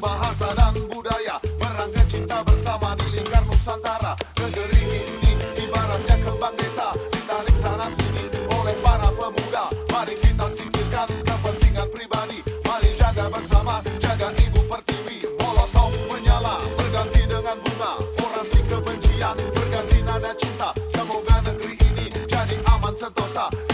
bahasa dan budaya. Merangkai cinta bersama di lingkar Nusantara. Negeri ini ibaratnya kembang desa. Ditarik sana sini oleh para pemuda. Mari kita singkirkan kepentingan pribadi. Mari jaga bersama jaga ibu pertiwi. Molotov menyala berganti dengan bunga. Orasi kebencian berganti nada cinta. Semoga negeri ini jadi aman sentosa.